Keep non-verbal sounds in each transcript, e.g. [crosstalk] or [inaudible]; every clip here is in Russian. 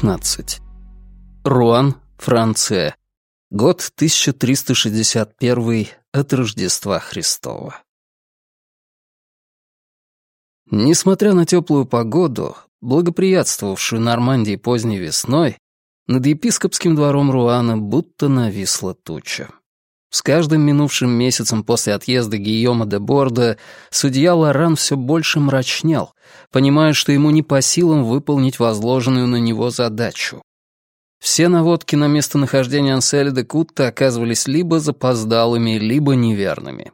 19. Руан, Франция. Год 1361 от Рождества Христова. Несмотря на теплую погоду, благоприятствовавшую Нормандии поздней весной, над епископским двором Руана будто нависла туча. С каждым минувшим месяцем после отъезда Гийома де Борда судья Лоран все больше мрачнел, понимая, что ему не по силам выполнить возложенную на него задачу. Все наводки на местонахождение Анселя де Кутта оказывались либо запоздалыми, либо неверными.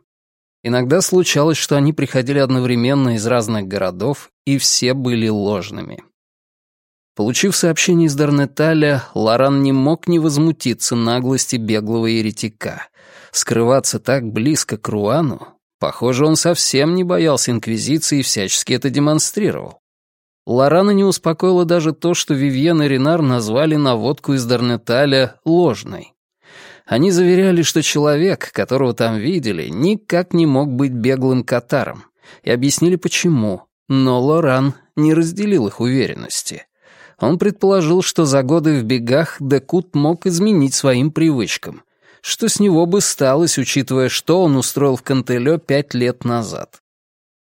Иногда случалось, что они приходили одновременно из разных городов, и все были ложными. Получив сообщение из Дарнеталя, Лоран не мог не возмутиться наглости беглого еретика. Скрываться так близко к Руану? Похоже, он совсем не боялся Инквизиции и всячески это демонстрировал. Лорана не успокоило даже то, что Вивьен и Ренар назвали наводку из Дарнеталя ложной. Они заверяли, что человек, которого там видели, никак не мог быть беглым катаром, и объяснили почему, но Лоран не разделил их уверенности. Он предположил, что за годы в бегах Декут мог изменить своим привычкам. Что с него бы сталось, учитывая, что он устроил в Кантелё пять лет назад?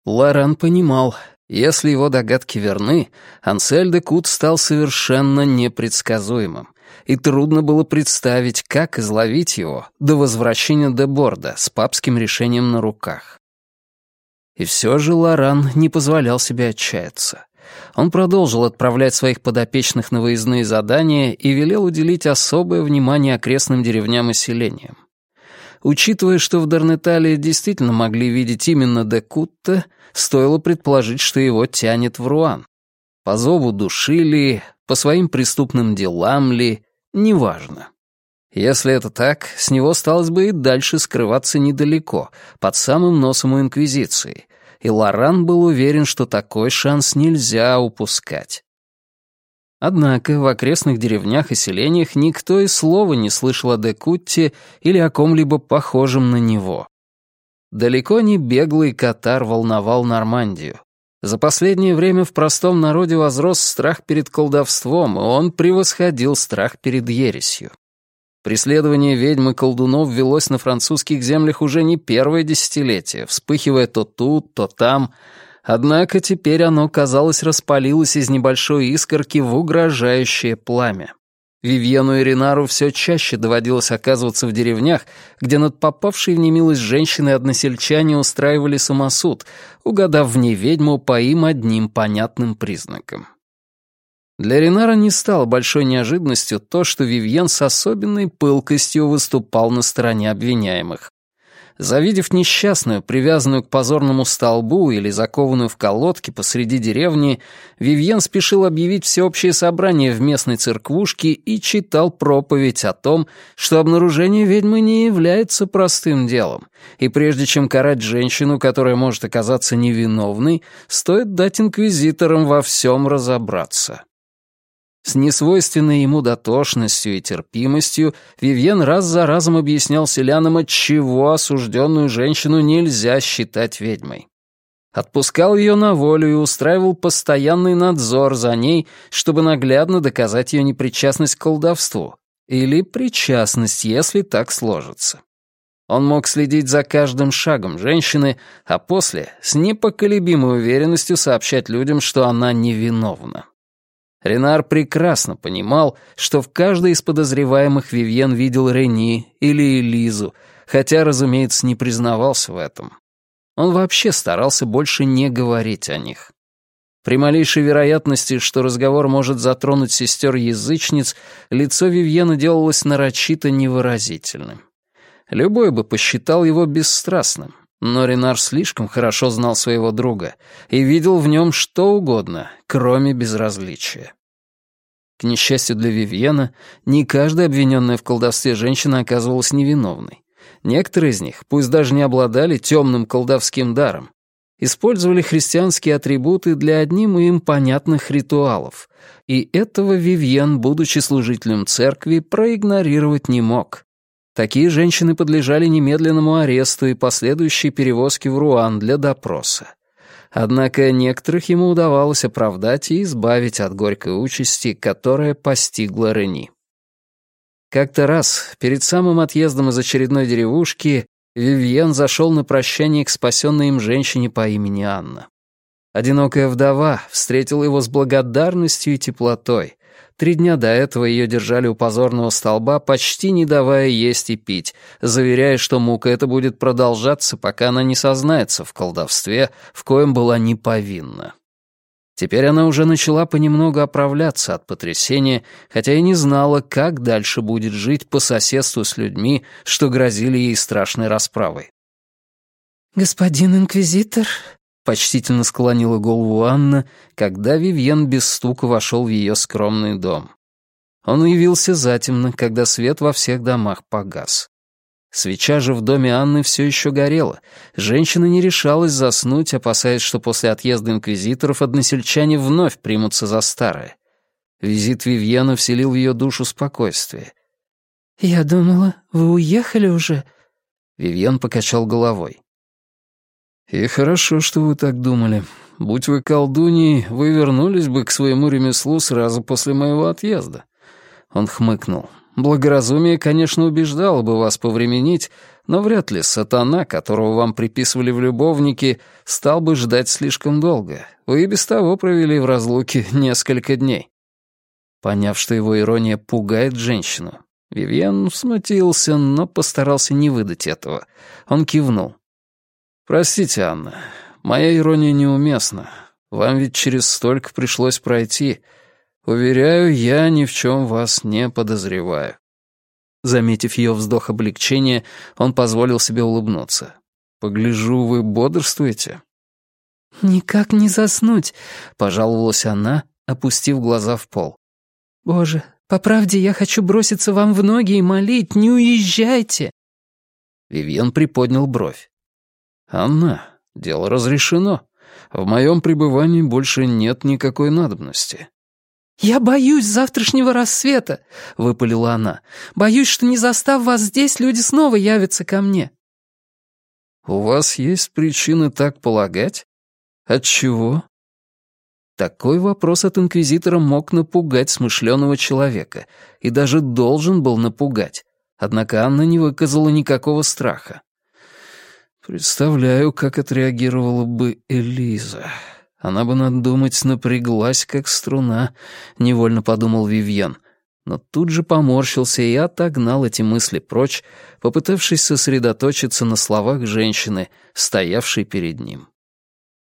Лоран понимал, если его догадки верны, Ансель де Кут стал совершенно непредсказуемым, и трудно было представить, как изловить его до возвращения де Борда с папским решением на руках. И все же Лоран не позволял себе отчаяться. Он продолжил отправлять своих подопечных на выездные задания и велел уделить особое внимание окрестным деревням и селениям. Учитывая, что в Дарнетале действительно могли видеть именно Декутта, стоило предположить, что его тянет в Руан. По зову души ли, по своим преступным делам ли, неважно. Если это так, с него осталось бы и дальше скрываться недалеко, под самым носом у Инквизиции, и Лоран был уверен, что такой шанс нельзя упускать. Однако в окрестных деревнях и селениях никто и слова не слышал о Декутте или о ком-либо похожем на него. Далеко не беглый катар волновал Нормандию. За последнее время в простом народе возрос страх перед колдовством, и он превосходил страх перед ересью. Преследование ведьм и колдунов велось на французских землях уже не первое десятилетие, вспыхивая то тут, то там. Однако теперь оно, казалось, распалилось из небольшой искорки в угрожающее пламя. Вивьену и Ренару все чаще доводилось оказываться в деревнях, где над попавшей в немилость женщины односельчане устраивали самосуд, угадав в ней ведьму по им одним понятным признакам. Для Ренара не стало большой неожиданностью то, что Вивьен с особенной пылкостью выступал на стороне обвиняемых. Завидев несчастную, привязанную к позорному столбу или закованную в колодки посреди деревни, Вивьен спешил объявить всеобщее собрание в местной церквушке и читал проповедь о том, что обнаружение ведьмы не является простым делом, и прежде чем карать женщину, которая может оказаться невиновной, стоит дать инквизиторам во всем разобраться. С несвойственной ему дотошностью и терпимостью Вивьен раз за разом объяснял селянам, отчего осужденную женщину нельзя считать ведьмой. Отпускал ее на волю и устраивал постоянный надзор за ней, чтобы наглядно доказать ее непричастность к колдовству. Или причастность, если так сложится. Он мог следить за каждым шагом женщины, а после с непоколебимой уверенностью сообщать людям, что она невиновна. Ренар прекрасно понимал, что в каждой из подозреваемых Вивьен видел Рени или Элизу, хотя, разумеется, не признавался в этом. Он вообще старался больше не говорить о них. При малейшей вероятности, что разговор может затронуть сестер-язычниц, лицо Вивьена делалось нарочито невыразительным. Любой бы посчитал его бесстрастным, но Ренар слишком хорошо знал своего друга и видел в нем что угодно, кроме безразличия. К несчастью для Вивьена, не каждая обвиненная в колдовстве женщина оказывалась невиновной. Некоторые из них, пусть даже не обладали темным колдовским даром, использовали христианские атрибуты для одним им понятных ритуалов, и этого Вивьен, будучи служителем церкви, проигнорировать не мог. Такие женщины подлежали немедленному аресту и последующей перевозке в Руан для допроса. Однако некоторых ему удавалось оправдать и избавить от горькой участи, которая постигла Рени. Как-то раз, перед самым отъездом из очередной деревушки, Вивьен зашел на прощание к спасенной им женщине по имени Анна. Одинокая вдова встретила его с благодарностью и теплотой. Три дня до этого ее держали у позорного столба, почти не давая есть и пить, заверяя, что мука эта будет продолжаться, пока она не сознается в колдовстве, в коем была не повинна. Теперь она уже начала понемногу оправляться от потрясения, хотя и не знала, как дальше будет жить по соседству с людьми, что грозили ей страшной расправой. «Господин инквизитор», — почтительно склонила голову Анна, когда Вивьен без стука вошел в ее скромный дом. Он явился затемно, когда свет во всех домах погас. Свеча же в доме Анны все еще горела. Женщина не решалась заснуть, опасаясь, что после отъезда инквизиторов односельчане вновь примутся за старое. Визит Вивьена вселил в ее душу спокойствие. «Я думала, вы уехали уже?» Вивьен покачал головой. «И хорошо, что вы так думали. Будь вы колдуньей, вы вернулись бы к своему ремеслу сразу после моего отъезда». Он хмыкнул. Благоразумие, конечно, убеждало бы вас повременить, но вряд ли сатана, которого вам приписывали в любовнике, стал бы ждать слишком долго. Вы и без того провели в разлуке несколько дней. Поняв, что его ирония пугает женщину, Вивьен смутился, но постарался не выдать этого. Он кивнул. «Простите, Анна, моя ирония неуместна. Вам ведь через столько пришлось пройти, Уверяю, я ни в чем вас не подозреваю». Заметив ее вздох облегчения, он позволил себе улыбнуться. «Погляжу, вы бодрствуете?» «Никак не заснуть», — пожаловалась она, опустив глаза в пол. «Боже, по правде я хочу броситься вам в ноги и молить, не уезжайте!» Вивьен приподнял бровь. «Анна, дело разрешено. В моем пребывании больше нет никакой надобности. «Я боюсь завтрашнего рассвета», — выпалила она. «Боюсь, что не застав вас здесь, люди снова явятся ко мне». «У вас есть причины так полагать? Отчего?» Такой вопрос от инквизитора мог напугать смышленого человека и даже должен был напугать. Однако Анна не выказала никакого страха. «Представляю, как отреагировала бы Элиза», она бы, надо думать, напряглась, как струна, — невольно подумал Вивьен. Но тут же поморщился и отогнал эти мысли прочь, попытавшись сосредоточиться на словах женщины, стоявшей перед ним.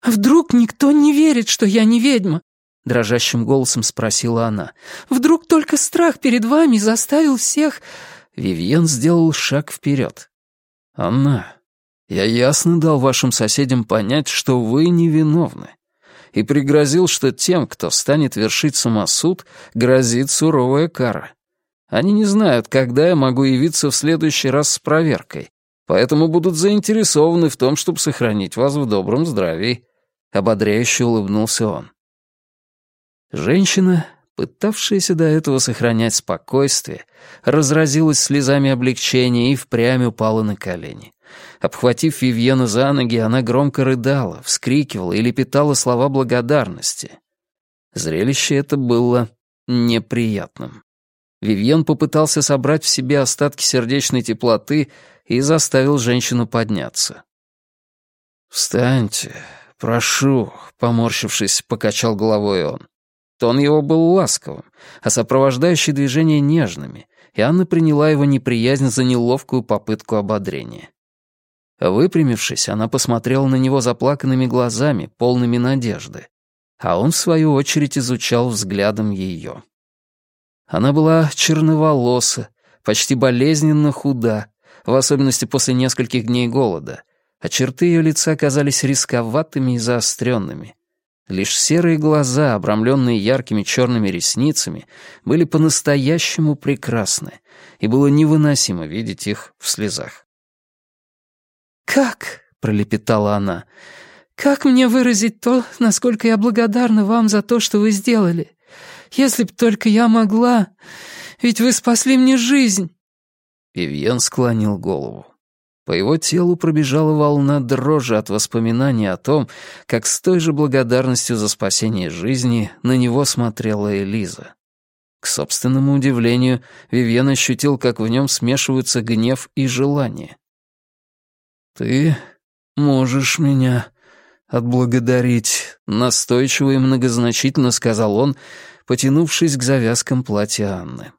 «А вдруг никто не верит, что я не ведьма?» — дрожащим голосом спросила она. «Вдруг только страх перед вами заставил всех...» Вивьен сделал шаг вперед. «Анна, я ясно дал вашим соседям понять, что вы невиновны и пригрозил, что тем, кто станет вершить самосуд, грозит суровая кара. Они не знают, когда я могу явиться в следующий раз с проверкой, поэтому будут заинтересованы в том, чтобы сохранить вас в добром здравии», — ободряюще улыбнулся он. Женщина, пытавшаяся до этого сохранять спокойствие, разразилась слезами облегчения и впрямь упала на колени. Обхватив Вивьена за ноги, она громко рыдала, вскрикивала и лепетала слова благодарности. Зрелище это было неприятным. Вивьен попытался собрать в себе остатки сердечной теплоты и заставил женщину подняться. «Встаньте, прошу», — поморщившись, покачал головой он. Тон его был ласковым, а сопровождающие движения нежными, и Анна приняла его неприязнь за неловкую попытку ободрения. Выпрямившись, она посмотрела на него заплаканными глазами, полными надежды, а он, в свою очередь, изучал взглядом ее. Она была черноволоса, почти болезненно худа, в особенности после нескольких дней голода, а черты ее лица казались рисковатыми и заостренными. Лишь серые глаза, обрамленные яркими черными ресницами, были по-настоящему прекрасны, и было невыносимо видеть их в слезах. «Как?» — пролепетала она. «Как мне выразить то, насколько я благодарна вам за то, что вы сделали? Если б только я могла... Ведь вы спасли мне жизнь!» Вивьен склонил голову. По его телу пробежала волна дрожи от воспоминаний о том, как с той же благодарностью за спасение жизни на него смотрела Элиза. К собственному удивлению, Вивьен ощутил, как в нем смешиваются гнев и желание. «Ты можешь меня отблагодарить», — настойчиво и многозначительно сказал он, потянувшись к завязкам платья Анны.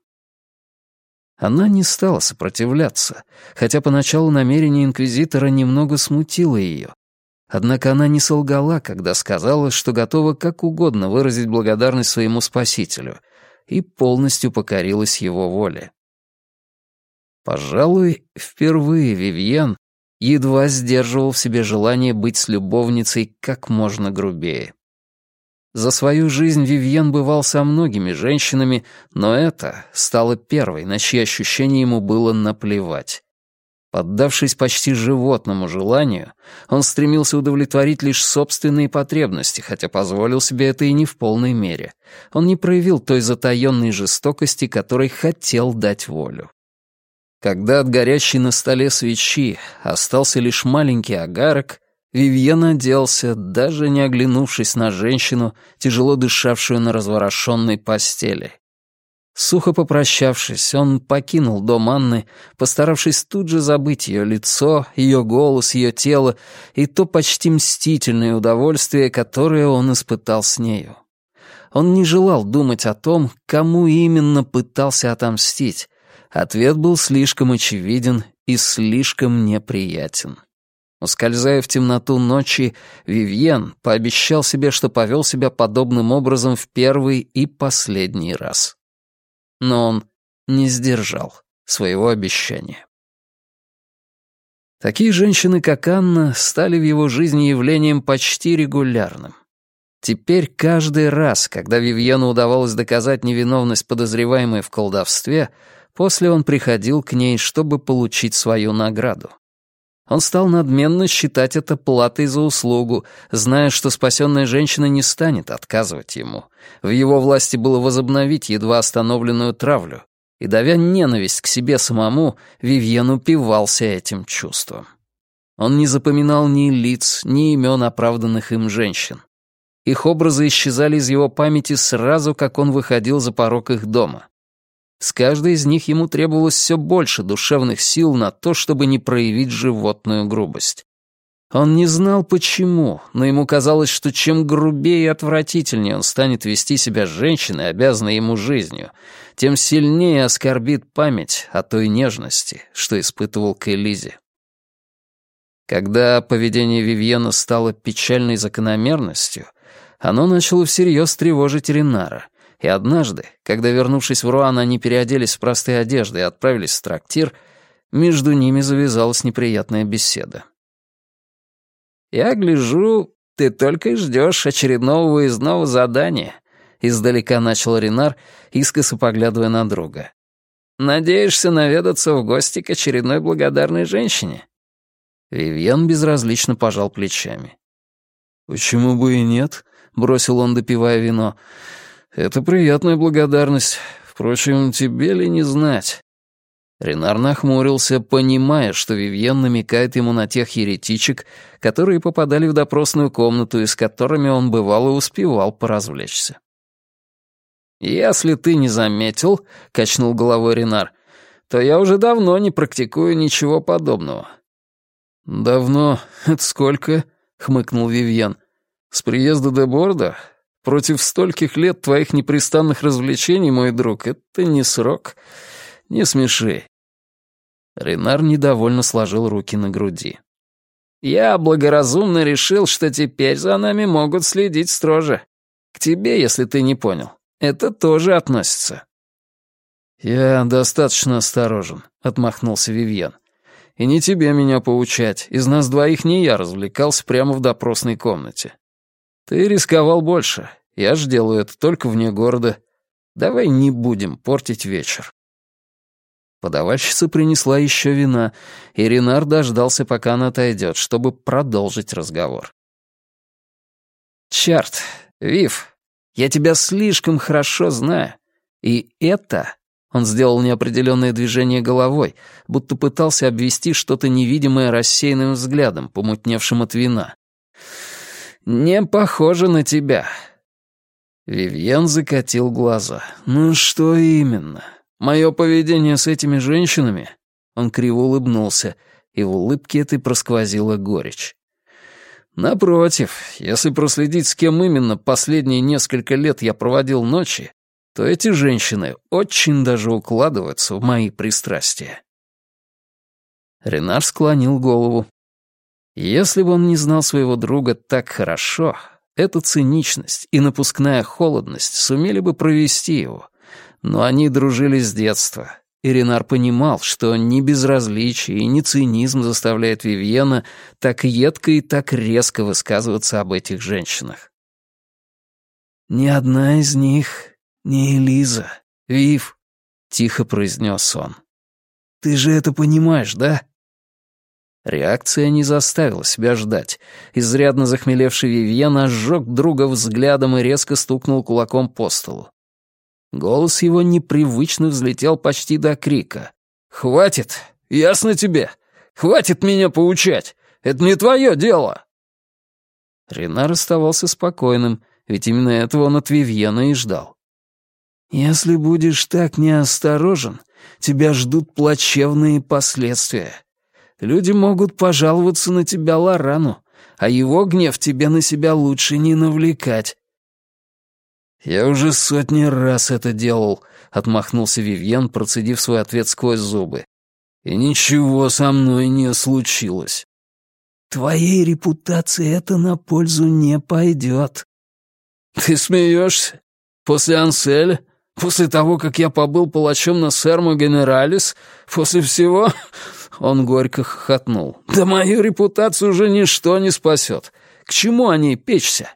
Она не стала сопротивляться, хотя поначалу намерение инквизитора немного смутило ее. Однако она не солгала, когда сказала, что готова как угодно выразить благодарность своему спасителю, и полностью покорилась его воле. Пожалуй, впервые Вивьен едва сдерживал в себе желание быть с любовницей как можно грубее. За свою жизнь Вивьен бывал со многими женщинами, но это стало первой, на чьи ощущения ему было наплевать. Поддавшись почти животному желанию, он стремился удовлетворить лишь собственные потребности, хотя позволил себе это и не в полной мере. Он не проявил той затаённой жестокости, которой хотел дать волю. Когда от горящей на столе свечи остался лишь маленький агарок, Вивьен оделся, даже не оглянувшись на женщину, тяжело дышавшую на разворошенной постели. Сухо попрощавшись, он покинул дом Анны, постаравшись тут же забыть ее лицо, ее голос, ее тело и то почти мстительное удовольствие, которое он испытал с нею. Он не желал думать о том, кому именно пытался отомстить. Ответ был слишком очевиден и слишком неприятен. Ускользая в темноту ночи, Вивьен пообещал себе, что повел себя подобным образом в первый и последний раз. Но он не сдержал своего обещания. Такие женщины, как Анна, стали в его жизни явлением почти регулярным. Теперь каждый раз, когда Вивьену удавалось доказать невиновность подозреваемой в колдовстве, после он приходил к ней, чтобы получить свою награду. Он стал надменно считать это платой за услугу, зная, что спасенная женщина не станет отказывать ему. В его власти было возобновить едва остановленную травлю. И, давя ненависть к себе самому, Вивьен упивался этим чувством. Он не запоминал ни лиц, ни имен оправданных им женщин. Их образы исчезали из его памяти сразу, как он выходил за порог их дома. С каждой из них ему требовалось все больше душевных сил на то, чтобы не проявить животную грубость. Он не знал почему, но ему казалось, что чем грубее и отвратительнее он станет вести себя с женщиной, обязанной ему жизнью, тем сильнее оскорбит память о той нежности, что испытывал к Элизе. Когда поведение Вивьена стало печальной закономерностью, оно начало всерьез тревожить Ренара — и однажды, когда, вернувшись в Руан, они переоделись в простые одежды и отправились в трактир, между ними завязалась неприятная беседа. «Я гляжу, ты только и ждешь очередного выездного задания», — издалека начал Ренар, искоса поглядывая на друга. «Надеешься наведаться в гости к очередной благодарной женщине?» Вивьен безразлично пожал плечами. «Почему бы и нет?» — бросил он, допивая вино. «Это приятная благодарность. Впрочем, тебе ли не знать?» Ренар нахмурился, понимая, что Вивьен намекает ему на тех еретичек, которые попадали в допросную комнату и с которыми он бывал и успевал поразвлечься. «Если ты не заметил», — качнул головой Ренар, «то я уже давно не практикую ничего подобного». «Давно? Это сколько?» — хмыкнул Вивьен. «С приезда де Борда? Против стольких лет твоих непрестанных развлечений, мой друг, это не срок. Не смеши». Ренар недовольно сложил руки на груди. «Я благоразумно решил, что теперь за нами могут следить строже. К тебе, если ты не понял. Это тоже относится». «Я достаточно осторожен», — отмахнулся Вивьен. «И не тебе меня поучать. Из нас двоих не я развлекался прямо в допросной комнате. Ты рисковал больше. Я ж делаю это только вне города. Давай не будем портить вечер. Подавальщица принесла еще вина, и Ренар дождался, пока она отойдет, чтобы продолжить разговор. «Черт, Вив, я тебя слишком хорошо знаю, и это Он сделал неопределенное движение головой, будто пытался обвести что-то невидимое рассеянным взглядом, помутневшим от вина. «Не похоже на тебя». Вивьен закатил глаза. «Ну что именно? Мое поведение с этими женщинами?» Он криво улыбнулся, и в улыбке этой просквозила горечь. Напротив, если проследить, с кем именно последние несколько лет я проводил ночи, то эти женщины очень даже укладываются в мои пристрастия. Ренар склонил голову. Если бы он не знал своего друга так хорошо, эта циничность и напускная холодность сумели бы провести его. Но они дружили с детства, и Ренар понимал, что ни безразличие и ни цинизм заставляет Вивьена так едко и так резко высказываться об этих женщинах. «Ни одна из них не Элиза, Вив», — тихо произнес он. «Ты же это понимаешь, да?» Реакция не заставила себя ждать. Изрядно захмелевший Вивьен ожег друга взглядом и резко стукнул кулаком по столу. Голос его непривычно взлетел почти до крика. «Хватит! Ясно тебе! Хватит меня поучать! Это не твое дело!» Ренар оставался спокойным, ведь именно этого он от Вивьена и ждал. Если будешь так неосторожен, тебя ждут плачевные последствия. Люди могут пожаловаться на тебя Лорану, а его гнев тебе на себя лучше не навлекать. «Я уже сотни раз это делал», — отмахнулся Вивьен, процедив свой ответ сквозь зубы. «И ничего со мной не случилось». «Твоей репутации это на пользу не пойдет». «Ты смеешься? После Анселя? После того, как я побыл палачом на Сермо Генералис, после всего...» [laughs] Он горько хохотнул. «Да мою репутацию уже ничто не спасет. К чему о ней печься?»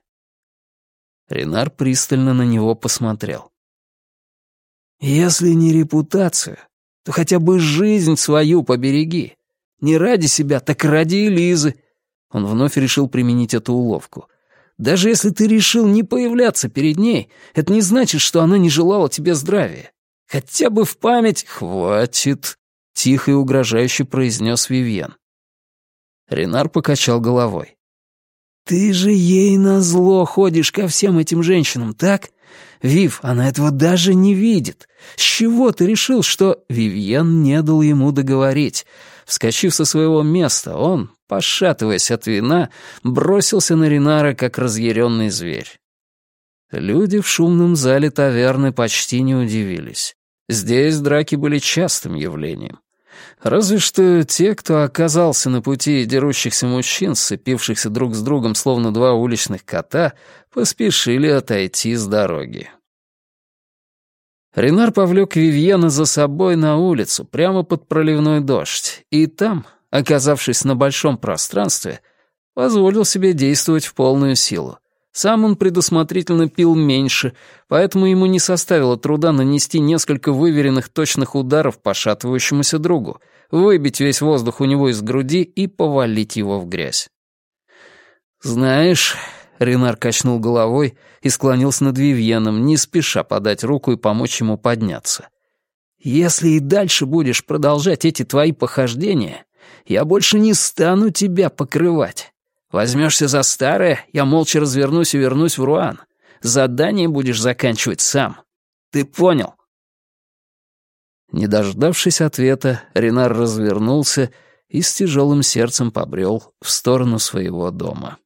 Ренар пристально на него посмотрел. «Если не репутацию, то хотя бы жизнь свою побереги. Не ради себя, так ради Элизы». Он вновь решил применить эту уловку. Даже если ты решил не появляться перед ней, это не значит, что она не желала тебе здравия. Хотя бы в память хватит, — тихо и угрожающе произнес Вивьен. Ренар покачал головой. «Ты же ей назло ходишь ко всем этим женщинам, так? Вив, она этого даже не видит. С чего ты решил, что...» Вивьен не дал ему договорить. Вскочив со своего места, он, пошатываясь от вина, бросился на Ринара, как разъяренный зверь. Люди в шумном зале таверны почти не удивились. Здесь драки были частым явлением. Разве что те, кто оказался на пути дерущихся мужчин, сцепившихся друг с другом словно два уличных кота, поспешили отойти с дороги. Ренар повлек Вивьена за собой на улицу, прямо под проливной дождь, и там, оказавшись на большом пространстве, позволил себе действовать в полную силу. Сам он предусмотрительно пил меньше, поэтому ему не составило труда нанести несколько выверенных точных ударов пошатывающемуся другу, выбить весь воздух у него из груди и повалить его в грязь. «Знаешь...» — Ренар качнул головой и склонился над Вивьеном, не спеша подать руку и помочь ему подняться. «Если и дальше будешь продолжать эти твои похождения, я больше не стану тебя покрывать. Возьмешься за старое, я молча развернусь и вернусь в Руан. Задание будешь заканчивать сам. Ты понял?» Не дождавшись ответа, Ренар развернулся и с тяжелым сердцем побрел в сторону своего дома.